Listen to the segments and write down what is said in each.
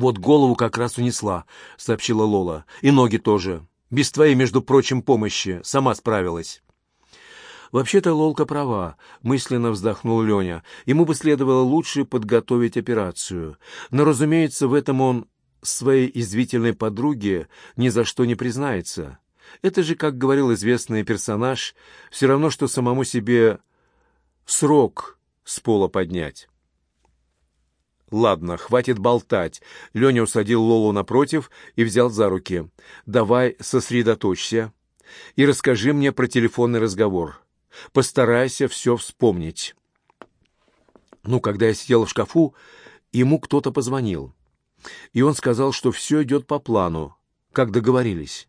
«Вот голову как раз унесла», — сообщила Лола. «И ноги тоже. Без твоей, между прочим, помощи. Сама справилась». «Вообще-то Лолка права», — мысленно вздохнул Леня. «Ему бы следовало лучше подготовить операцию. Но, разумеется, в этом он своей извительной подруге ни за что не признается. Это же, как говорил известный персонаж, все равно, что самому себе срок с пола поднять. «Ладно, хватит болтать». Леня усадил Лолу напротив и взял за руки. «Давай сосредоточься и расскажи мне про телефонный разговор. Постарайся все вспомнить». Ну, когда я сидел в шкафу, ему кто-то позвонил. И он сказал, что все идет по плану, как договорились.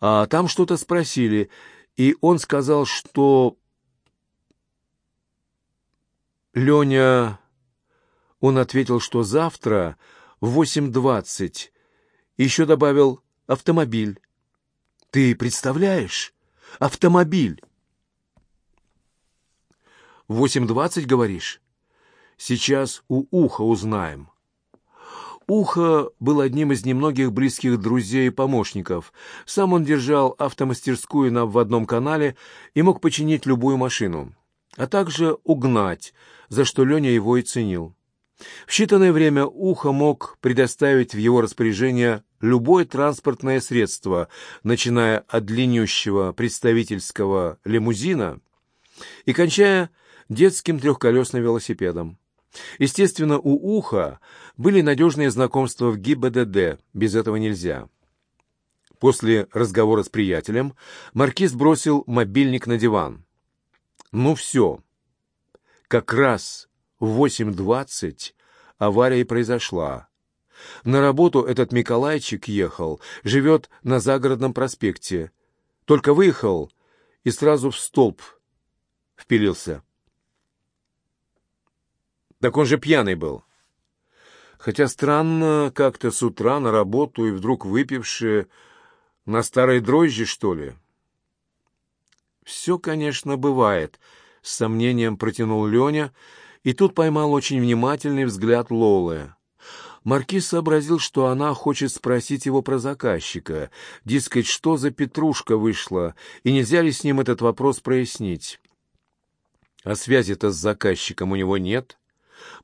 А там что-то спросили, и он сказал, что... Леня... Он ответил, что завтра в 8.20. Еще добавил «автомобиль». Ты представляешь? Автомобиль. В 8.20, говоришь? Сейчас у Уха узнаем. Ухо был одним из немногих близких друзей и помощников. Сам он держал автомастерскую на вводном канале и мог починить любую машину, а также угнать, за что Леня его и ценил. В считанное время Ухо мог предоставить в его распоряжение любое транспортное средство, начиная от длиннющего представительского лимузина и кончая детским трехколесным велосипедом. Естественно, у Уха были надежные знакомства в ГИБДД, без этого нельзя. После разговора с приятелем маркиз бросил мобильник на диван. Ну все. Как раз в 8.20 авария произошла. На работу этот Миколайчик ехал, живет на загородном проспекте. Только выехал и сразу в столб впилился. Так он же пьяный был. Хотя странно как-то с утра на работу и вдруг выпившие на старой дрожжи, что ли. Все, конечно, бывает, — с сомнением протянул Леня, и тут поймал очень внимательный взгляд Лолы. Маркиз сообразил, что она хочет спросить его про заказчика, дескать, что за петрушка вышла, и нельзя ли с ним этот вопрос прояснить. А связи-то с заказчиком у него нет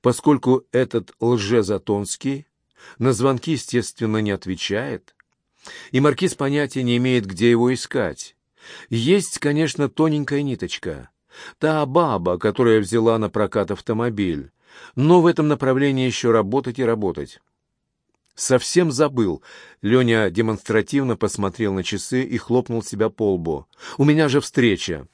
поскольку этот лжезатонский на звонки, естественно, не отвечает, и маркиз понятия не имеет, где его искать. Есть, конечно, тоненькая ниточка, та баба, которая взяла на прокат автомобиль, но в этом направлении еще работать и работать. Совсем забыл. Леня демонстративно посмотрел на часы и хлопнул себя по лбу. «У меня же встреча!»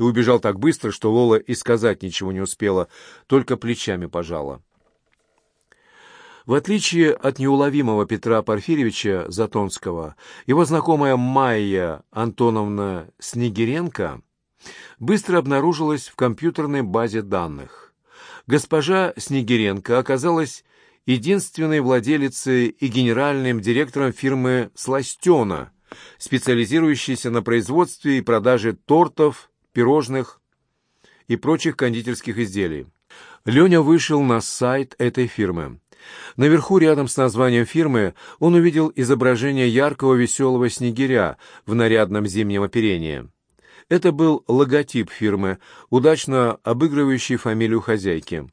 и убежал так быстро, что Лола и сказать ничего не успела, только плечами пожала. В отличие от неуловимого Петра Порфирьевича Затонского, его знакомая Майя Антоновна Снегиренко быстро обнаружилась в компьютерной базе данных. Госпожа Снегиренко оказалась единственной владелицей и генеральным директором фирмы «Сластена», специализирующейся на производстве и продаже тортов, пирожных и прочих кондитерских изделий. Леня вышел на сайт этой фирмы. Наверху, рядом с названием фирмы, он увидел изображение яркого веселого снегиря в нарядном зимнем оперении. Это был логотип фирмы, удачно обыгрывающий фамилию хозяйки.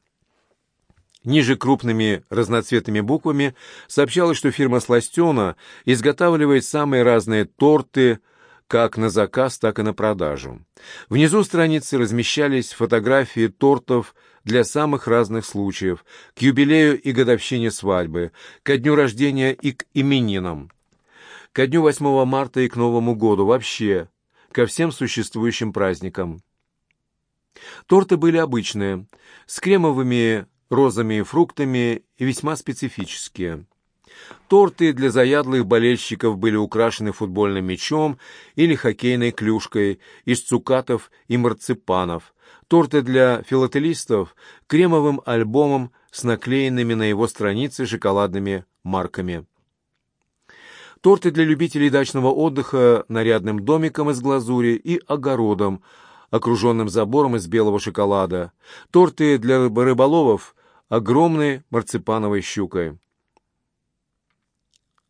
Ниже крупными разноцветными буквами сообщалось, что фирма «Сластена» изготавливает самые разные торты, как на заказ, так и на продажу. Внизу страницы размещались фотографии тортов для самых разных случаев, к юбилею и годовщине свадьбы, ко дню рождения и к именинам, ко дню 8 марта и к Новому году, вообще, ко всем существующим праздникам. Торты были обычные, с кремовыми розами и фруктами и весьма специфические. Торты для заядлых болельщиков были украшены футбольным мячом или хоккейной клюшкой из цукатов и марципанов. Торты для филателистов — кремовым альбомом с наклеенными на его странице шоколадными марками. Торты для любителей дачного отдыха нарядным домиком из глазури и огородом, окруженным забором из белого шоколада. Торты для рыболовов огромной марципановой щукой.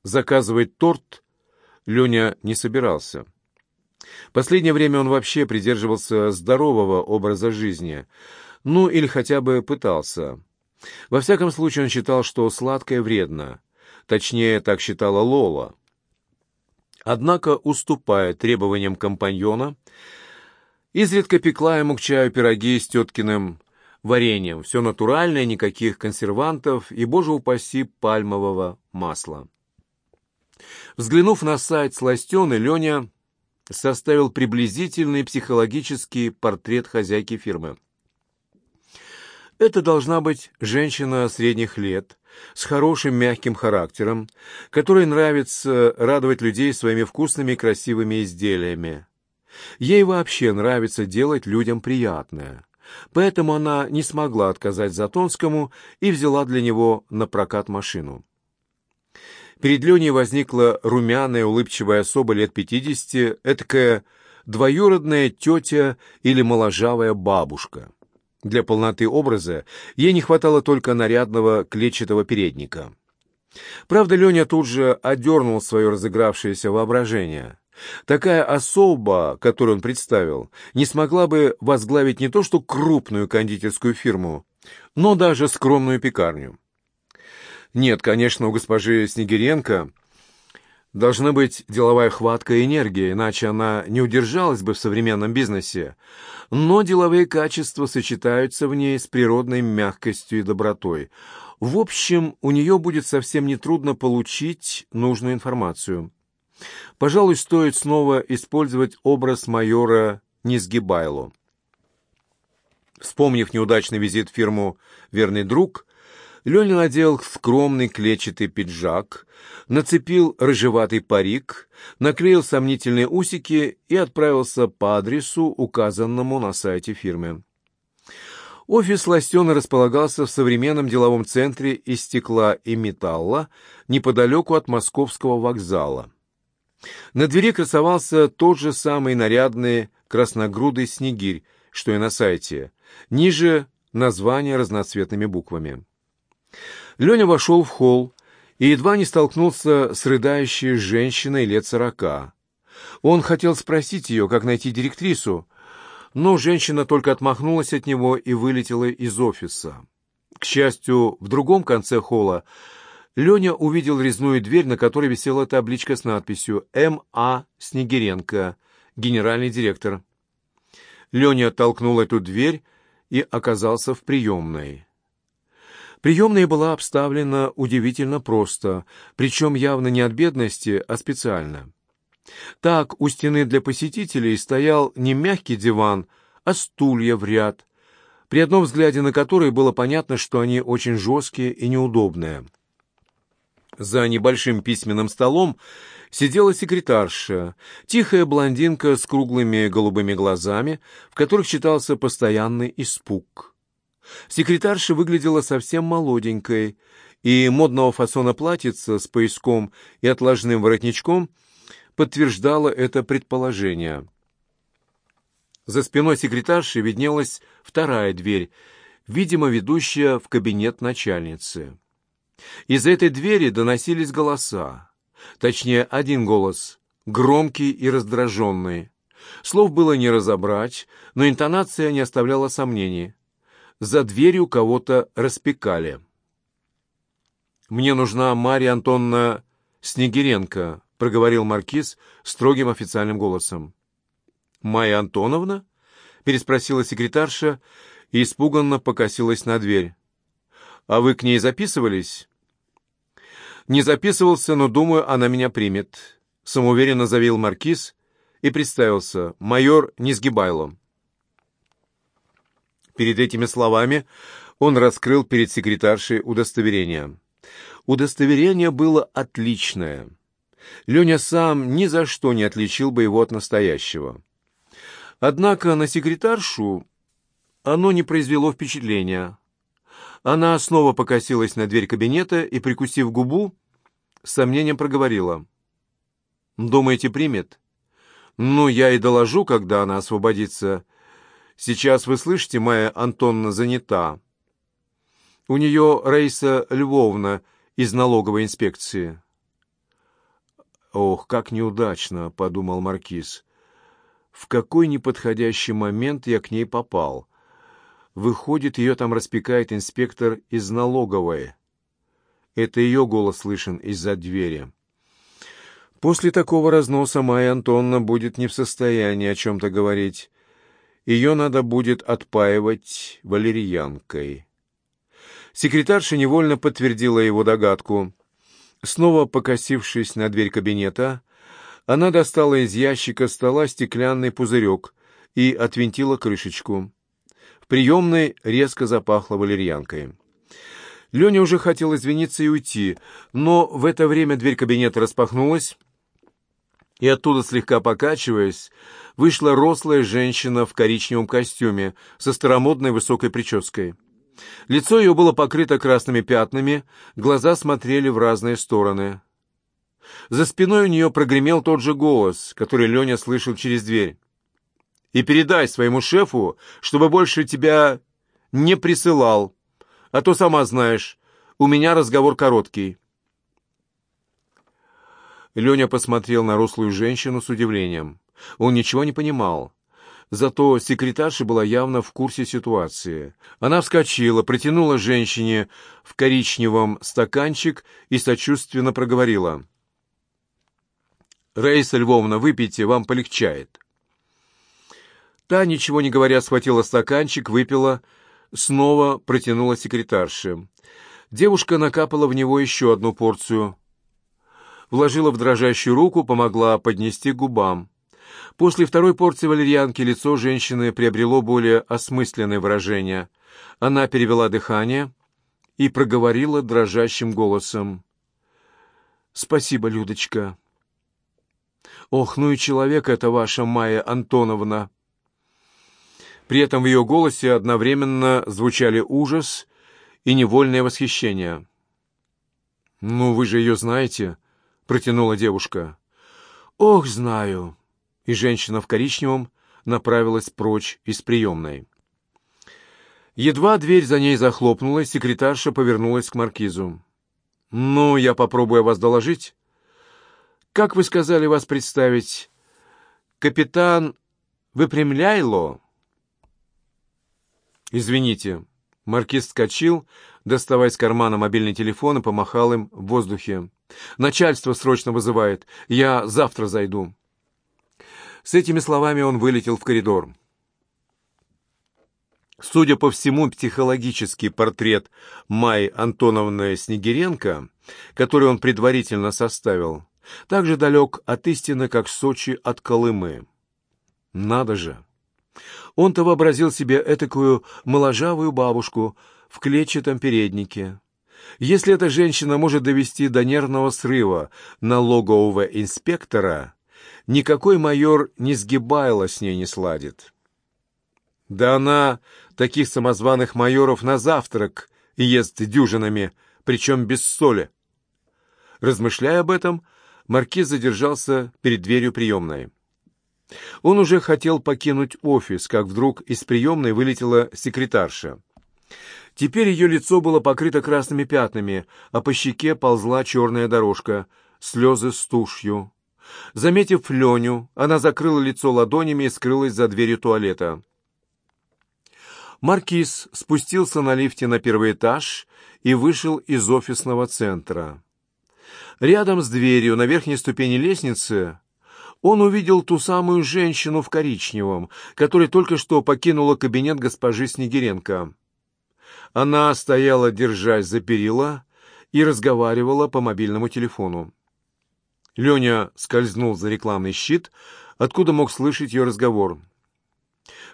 Заказывать торт Леня не собирался. Последнее время он вообще придерживался здорового образа жизни, ну или хотя бы пытался. Во всяком случае, он считал, что сладкое вредно. Точнее, так считала Лола. Однако, уступая требованиям компаньона, изредка пекла ему к чаю пироги с теткиным вареньем. Все натуральное, никаких консервантов и, боже упаси, пальмового масла. Взглянув на сайт Сластены, Леня составил приблизительный психологический портрет хозяйки фирмы. Это должна быть женщина средних лет, с хорошим мягким характером, которой нравится радовать людей своими вкусными и красивыми изделиями. Ей вообще нравится делать людям приятное. Поэтому она не смогла отказать Затонскому и взяла для него на прокат машину. Перед Леней возникла румяная, улыбчивая особа лет пятидесяти, этакая двоюродная тетя или моложавая бабушка. Для полноты образа ей не хватало только нарядного клетчатого передника. Правда, Леня тут же одернул свое разыгравшееся воображение. Такая особа, которую он представил, не смогла бы возглавить не то что крупную кондитерскую фирму, но даже скромную пекарню. Нет, конечно, у госпожи Снегиренко должна быть деловая хватка и энергия, иначе она не удержалась бы в современном бизнесе. Но деловые качества сочетаются в ней с природной мягкостью и добротой. В общем, у нее будет совсем нетрудно получить нужную информацию. Пожалуй, стоит снова использовать образ майора Низгибайло. Вспомнив неудачный визит в фирму «Верный друг», Леня надел скромный клетчатый пиджак, нацепил рыжеватый парик, наклеил сомнительные усики и отправился по адресу, указанному на сайте фирмы. Офис Ластена располагался в современном деловом центре из стекла и металла, неподалеку от московского вокзала. На двери красовался тот же самый нарядный красногрудый снегирь, что и на сайте. Ниже название разноцветными буквами. Леня вошел в холл и едва не столкнулся с рыдающей женщиной лет сорока. Он хотел спросить ее, как найти директрису, но женщина только отмахнулась от него и вылетела из офиса. К счастью, в другом конце холла Леня увидел резную дверь, на которой висела табличка с надписью «М.А. Снегиренко, генеральный директор». Леня толкнул эту дверь и оказался в приемной. Приемная была обставлена удивительно просто, причем явно не от бедности, а специально. Так у стены для посетителей стоял не мягкий диван, а стулья в ряд, при одном взгляде на которые было понятно, что они очень жесткие и неудобные. За небольшим письменным столом сидела секретарша, тихая блондинка с круглыми голубыми глазами, в которых читался постоянный испуг. Секретарша выглядела совсем молоденькой, и модного фасона платьица с пояском и отложным воротничком подтверждала это предположение. За спиной секретарши виднелась вторая дверь, видимо, ведущая в кабинет начальницы. Из этой двери доносились голоса. Точнее, один голос, громкий и раздраженный. Слов было не разобрать, но интонация не оставляла сомнений за дверью кого-то распекали. «Мне нужна Марья Антонна Снегиренко», — проговорил маркиз строгим официальным голосом. «Майя Антоновна?» — переспросила секретарша и испуганно покосилась на дверь. «А вы к ней записывались?» «Не записывался, но, думаю, она меня примет», — самоуверенно заявил маркиз и представился майор Низгибайло. Перед этими словами он раскрыл перед секретаршей удостоверение. Удостоверение было отличное. Леня сам ни за что не отличил бы его от настоящего. Однако на секретаршу оно не произвело впечатления. Она снова покосилась на дверь кабинета и, прикусив губу, с сомнением проговорила. «Думаете, примет?» «Ну, я и доложу, когда она освободится. Сейчас вы слышите, моя Антонна занята. У нее Рейса Львовна из налоговой инспекции. «Ох, как неудачно», — подумал Маркиз. «В какой неподходящий момент я к ней попал? Выходит, ее там распекает инспектор из налоговой. Это ее голос слышен из-за двери». После такого разноса Майя Антонна будет не в состоянии о чем-то говорить. Ее надо будет отпаивать валерьянкой. Секретарша невольно подтвердила его догадку. Снова покосившись на дверь кабинета, она достала из ящика стола стеклянный пузырек и отвинтила крышечку. В приемной резко запахло валерьянкой. Леня уже хотел извиниться и уйти, но в это время дверь кабинета распахнулась, и оттуда, слегка покачиваясь, вышла рослая женщина в коричневом костюме со старомодной высокой прической. Лицо ее было покрыто красными пятнами, глаза смотрели в разные стороны. За спиной у нее прогремел тот же голос, который Леня слышал через дверь. «И передай своему шефу, чтобы больше тебя не присылал, а то сама знаешь, у меня разговор короткий». Леня посмотрел на рослую женщину с удивлением. Он ничего не понимал. Зато секретарша была явно в курсе ситуации. Она вскочила, протянула женщине в коричневом стаканчик и сочувственно проговорила. «Раиса Львовна, выпейте, вам полегчает». Та, ничего не говоря, схватила стаканчик, выпила, снова протянула секретарше. Девушка накапала в него еще одну порцию. Вложила в дрожащую руку, помогла поднести к губам. После второй порции валерьянки лицо женщины приобрело более осмысленное выражение. Она перевела дыхание и проговорила дрожащим голосом. «Спасибо, Людочка». «Ох, ну и человек это ваша Майя Антоновна!» При этом в ее голосе одновременно звучали ужас и невольное восхищение. «Ну, вы же ее знаете», — протянула девушка. «Ох, знаю и женщина в коричневом направилась прочь из приемной. Едва дверь за ней захлопнулась, секретарша повернулась к маркизу. «Ну, я попробую вас доложить. Как вы сказали вас представить? Капитан Выпрямляйло?» «Извините». Маркиз вскочил, доставая из кармана мобильный телефон и помахал им в воздухе. «Начальство срочно вызывает. Я завтра зайду». С этими словами он вылетел в коридор. Судя по всему, психологический портрет Майи Антоновны Снегиренко, который он предварительно составил, также далек от истины, как Сочи от Колымы. Надо же! Он-то вообразил себе этакую моложавую бабушку в клетчатом переднике. Если эта женщина может довести до нервного срыва налогового инспектора, никакой майор не сгибайло с ней не сладит. Да она таких самозваных майоров на завтрак ест дюжинами, причем без соли. Размышляя об этом, маркиз задержался перед дверью приемной. Он уже хотел покинуть офис, как вдруг из приемной вылетела секретарша. Теперь ее лицо было покрыто красными пятнами, а по щеке ползла черная дорожка, слезы с тушью. Заметив Леню, она закрыла лицо ладонями и скрылась за дверью туалета. Маркиз спустился на лифте на первый этаж и вышел из офисного центра. Рядом с дверью на верхней ступени лестницы он увидел ту самую женщину в коричневом, которая только что покинула кабинет госпожи Снегиренко. Она стояла, держась за перила, и разговаривала по мобильному телефону. Леня скользнул за рекламный щит, откуда мог слышать ее разговор.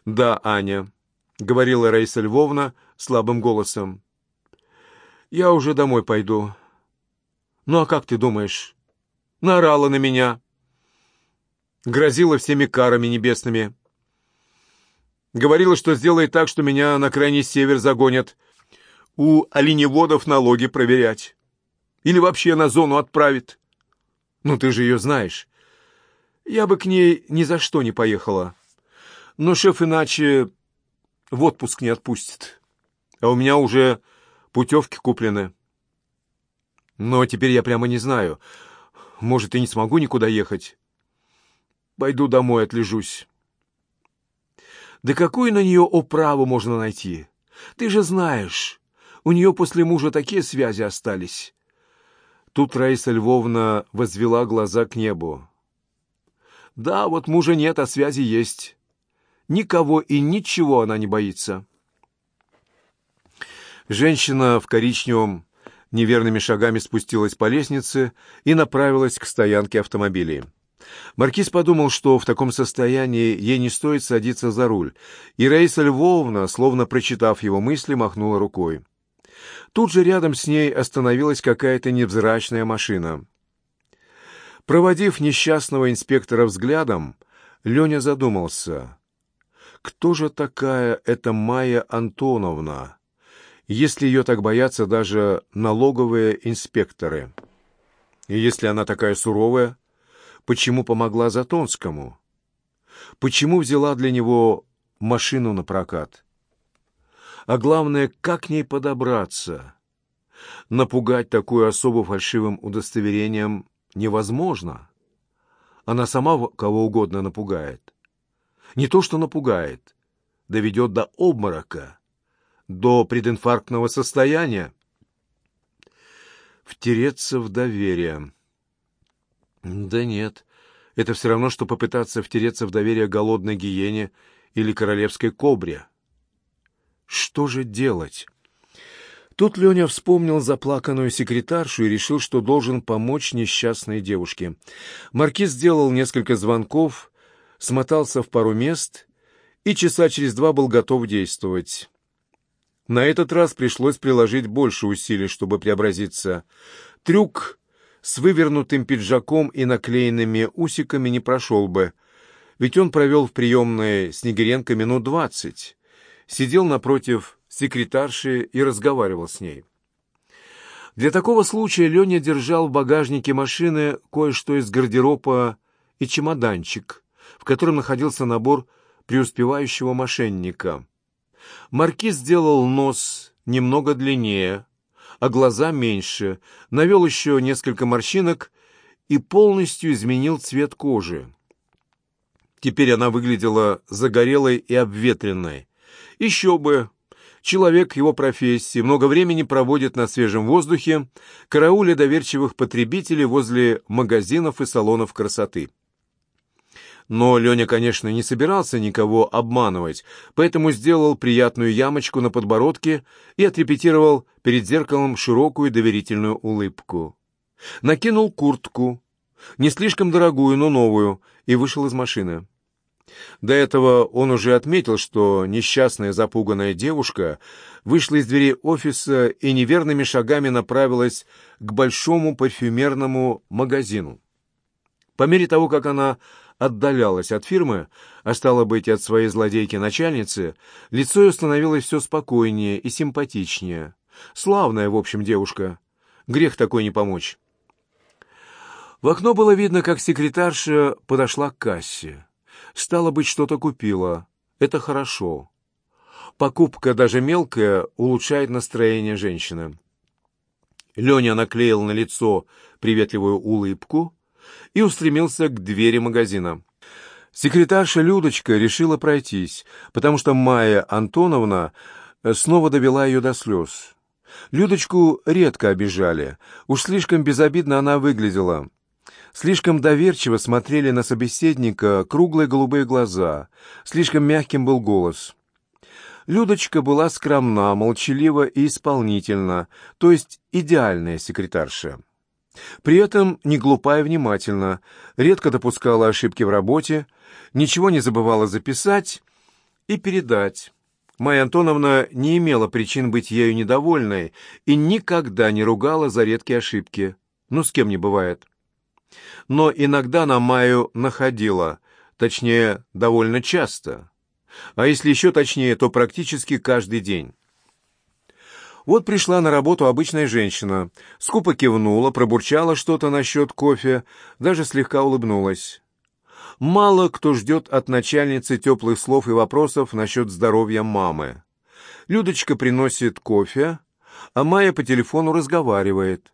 «Да, Аня», — говорила Раиса Львовна слабым голосом. «Я уже домой пойду». «Ну а как ты думаешь?» «Наорала на меня». Грозила всеми карами небесными. Говорила, что сделает так, что меня на крайний север загонят. У оленеводов налоги проверять. Или вообще на зону отправит. Ну, ты же ее знаешь. Я бы к ней ни за что не поехала. Но шеф иначе в отпуск не отпустит. А у меня уже Путевки куплены. Но теперь я прямо не знаю. Может, и не смогу никуда ехать. Пойду домой, отлежусь. Да какую на нее оправу можно найти? Ты же знаешь, у нее после мужа такие связи остались. Тут Раиса Львовна возвела глаза к небу. Да, вот мужа нет, а связи есть. Никого и ничего она не боится. Женщина в коричневом неверными шагами спустилась по лестнице и направилась к стоянке автомобилей. Маркиз подумал, что в таком состоянии ей не стоит садиться за руль, и Раиса Львовна, словно прочитав его мысли, махнула рукой. Тут же рядом с ней остановилась какая-то невзрачная машина. Проводив несчастного инспектора взглядом, Леня задумался. Кто же такая эта Майя Антоновна, если ее так боятся даже налоговые инспекторы? И если она такая суровая, почему помогла Затонскому? Почему взяла для него машину на прокат? А главное, как к ней подобраться? Напугать такую особу фальшивым удостоверением невозможно. Она сама кого угодно напугает. Не то что напугает, доведет до обморока, до прединфарктного состояния. Втереться в доверие. Да нет, это все равно, что попытаться втереться в доверие голодной гиене или королевской кобре. Что же делать? Тут Леня вспомнил заплаканную секретаршу и решил, что должен помочь несчастной девушке. Маркиз сделал несколько звонков, смотался в пару мест и часа через два был готов действовать. На этот раз пришлось приложить больше усилий, чтобы преобразиться. Трюк с вывернутым пиджаком и наклеенными усиками не прошел бы, ведь он провел в приемной Снегиренко минут двадцать, сидел напротив секретарши и разговаривал с ней. Для такого случая Леня держал в багажнике машины кое-что из гардероба и чемоданчик, в котором находился набор преуспевающего мошенника. Маркиз сделал нос немного длиннее, а глаза меньше, навел еще несколько морщинок и полностью изменил цвет кожи. Теперь она выглядела загорелой и обветренной. Еще бы, Человек его профессии много времени проводит на свежем воздухе, карауля доверчивых потребителей возле магазинов и салонов красоты. Но Леня, конечно, не собирался никого обманывать, поэтому сделал приятную ямочку на подбородке и отрепетировал перед зеркалом широкую доверительную улыбку. Накинул куртку, не слишком дорогую, но новую, и вышел из машины. До этого он уже отметил, что несчастная запуганная девушка вышла из двери офиса и неверными шагами направилась к большому парфюмерному магазину. По мере того, как она отдалялась от фирмы, а стало быть, от своей злодейки-начальницы, лицо ее становилось все спокойнее и симпатичнее. Славная, в общем, девушка. Грех такой не помочь. В окно было видно, как секретарша подошла к кассе. Стало быть, что-то купила. Это хорошо. Покупка, даже мелкая, улучшает настроение женщины. Леня наклеил на лицо приветливую улыбку и устремился к двери магазина. Секретарша Людочка решила пройтись, потому что Майя Антоновна снова довела ее до слез. Людочку редко обижали, уж слишком безобидно она выглядела. Слишком доверчиво смотрели на собеседника круглые голубые глаза, слишком мягким был голос. Людочка была скромна, молчалива и исполнительна, то есть идеальная секретарша. При этом не глупа и внимательна, редко допускала ошибки в работе, ничего не забывала записать и передать. Майя Антоновна не имела причин быть ею недовольной и никогда не ругала за редкие ошибки. Ну, с кем не бывает но иногда на Майю находила, точнее, довольно часто. А если еще точнее, то практически каждый день. Вот пришла на работу обычная женщина, скупо кивнула, пробурчала что-то насчет кофе, даже слегка улыбнулась. Мало кто ждет от начальницы теплых слов и вопросов насчет здоровья мамы. Людочка приносит кофе, а Майя по телефону разговаривает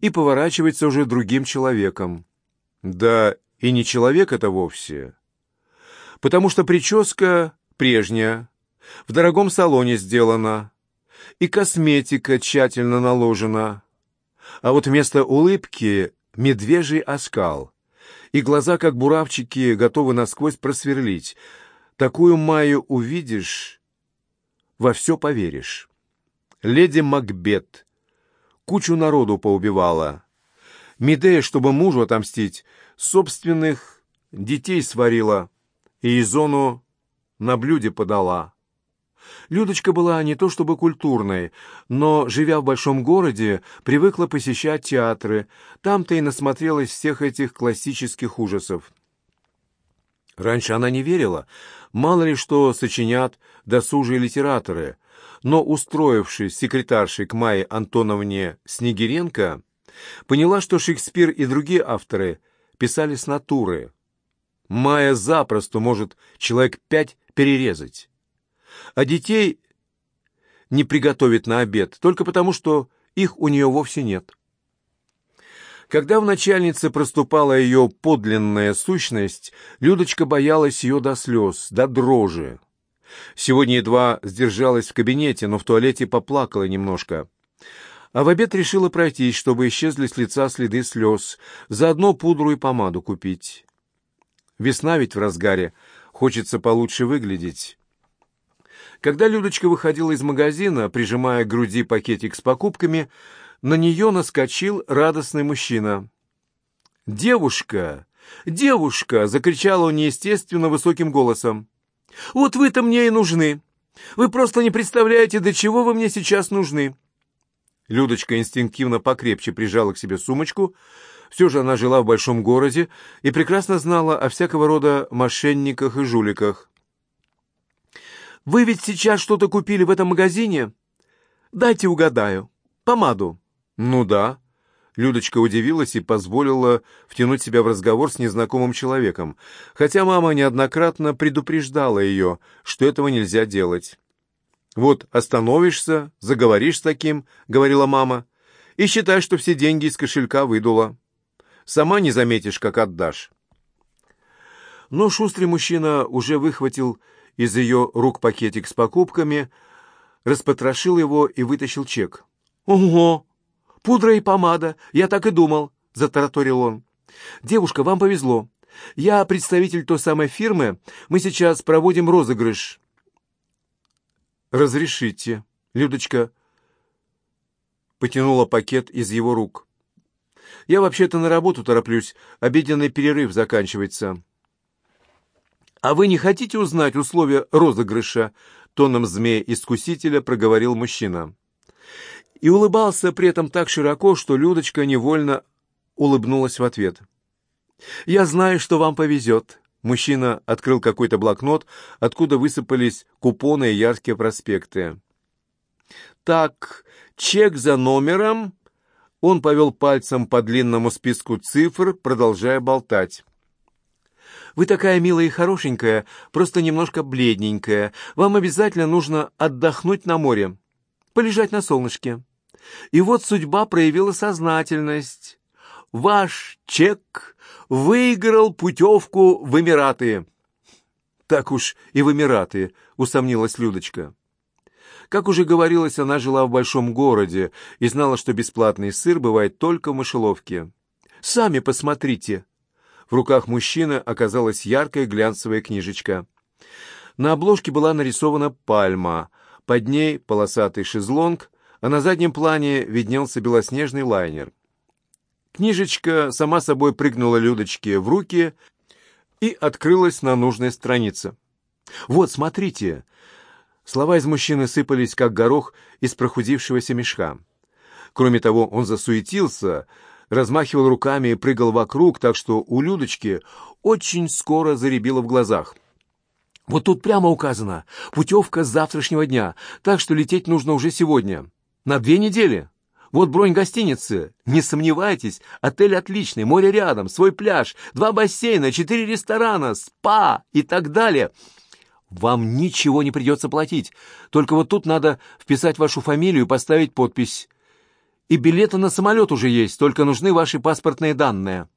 и поворачивается уже другим человеком. Да и не человек это вовсе, потому что прическа прежняя, в дорогом салоне сделана, и косметика тщательно наложена, а вот вместо улыбки медвежий оскал, и глаза, как буравчики, готовы насквозь просверлить. Такую Майю увидишь, во все поверишь. Леди Макбет кучу народу поубивала. Медея, чтобы мужу отомстить, собственных детей сварила и Изону на блюде подала. Людочка была не то чтобы культурной, но, живя в большом городе, привыкла посещать театры. Там-то и насмотрелась всех этих классических ужасов. Раньше она не верила, мало ли что сочинят досужие литераторы, но, устроившись секретаршей к Майе Антоновне Снегиренко, поняла, что Шекспир и другие авторы писали с натуры. Майя запросто может человек пять перерезать а детей не приготовит на обед, только потому, что их у нее вовсе нет. Когда в начальнице проступала ее подлинная сущность, Людочка боялась ее до слез, до дрожи. Сегодня едва сдержалась в кабинете, но в туалете поплакала немножко. А в обед решила пройтись, чтобы исчезли с лица следы слез, заодно пудру и помаду купить. Весна ведь в разгаре, хочется получше выглядеть. Когда Людочка выходила из магазина, прижимая к груди пакетик с покупками, на нее наскочил радостный мужчина. «Девушка! Девушка!» — закричала он неестественно высоким голосом. «Вот вы-то мне и нужны! Вы просто не представляете, до чего вы мне сейчас нужны!» Людочка инстинктивно покрепче прижала к себе сумочку. Все же она жила в большом городе и прекрасно знала о всякого рода мошенниках и жуликах. Вы ведь сейчас что-то купили в этом магазине? Дайте угадаю. Помаду. Ну да. Людочка удивилась и позволила втянуть себя в разговор с незнакомым человеком, хотя мама неоднократно предупреждала ее, что этого нельзя делать. «Вот остановишься, заговоришь с таким», — говорила мама, — «и считай, что все деньги из кошелька выдула. Сама не заметишь, как отдашь». Но шустрый мужчина уже выхватил из ее рук пакетик с покупками, распотрошил его и вытащил чек. «Ого! Пудра и помада! Я так и думал!» — затараторил он. «Девушка, вам повезло. Я представитель той самой фирмы. Мы сейчас проводим розыгрыш». «Разрешите». Людочка потянула пакет из его рук. «Я вообще-то на работу тороплюсь. Обеденный перерыв заканчивается». «А вы не хотите узнать условия розыгрыша?» — тоном змея-искусителя проговорил мужчина. И улыбался при этом так широко, что Людочка невольно улыбнулась в ответ. «Я знаю, что вам повезет». Мужчина открыл какой-то блокнот, откуда высыпались купоны и яркие проспекты. «Так, чек за номером...» Он повел пальцем по длинному списку цифр, продолжая болтать. Вы такая милая и хорошенькая, просто немножко бледненькая. Вам обязательно нужно отдохнуть на море, полежать на солнышке. И вот судьба проявила сознательность. Ваш чек выиграл путевку в Эмираты. Так уж и в Эмираты, усомнилась Людочка. Как уже говорилось, она жила в большом городе и знала, что бесплатный сыр бывает только в мышеловке. «Сами посмотрите», в руках мужчины оказалась яркая глянцевая книжечка. На обложке была нарисована пальма, под ней полосатый шезлонг, а на заднем плане виднелся белоснежный лайнер. Книжечка сама собой прыгнула Людочке в руки и открылась на нужной странице. «Вот, смотрите!» Слова из мужчины сыпались, как горох из прохудившегося мешка. Кроме того, он засуетился, размахивал руками и прыгал вокруг, так что у Людочки очень скоро заребило в глазах. Вот тут прямо указано «Путевка с завтрашнего дня», так что лететь нужно уже сегодня. На две недели. Вот бронь гостиницы. Не сомневайтесь, отель отличный, море рядом, свой пляж, два бассейна, четыре ресторана, спа и так далее. Вам ничего не придется платить. Только вот тут надо вписать вашу фамилию и поставить подпись. И билеты на самолет уже есть, только нужны ваши паспортные данные».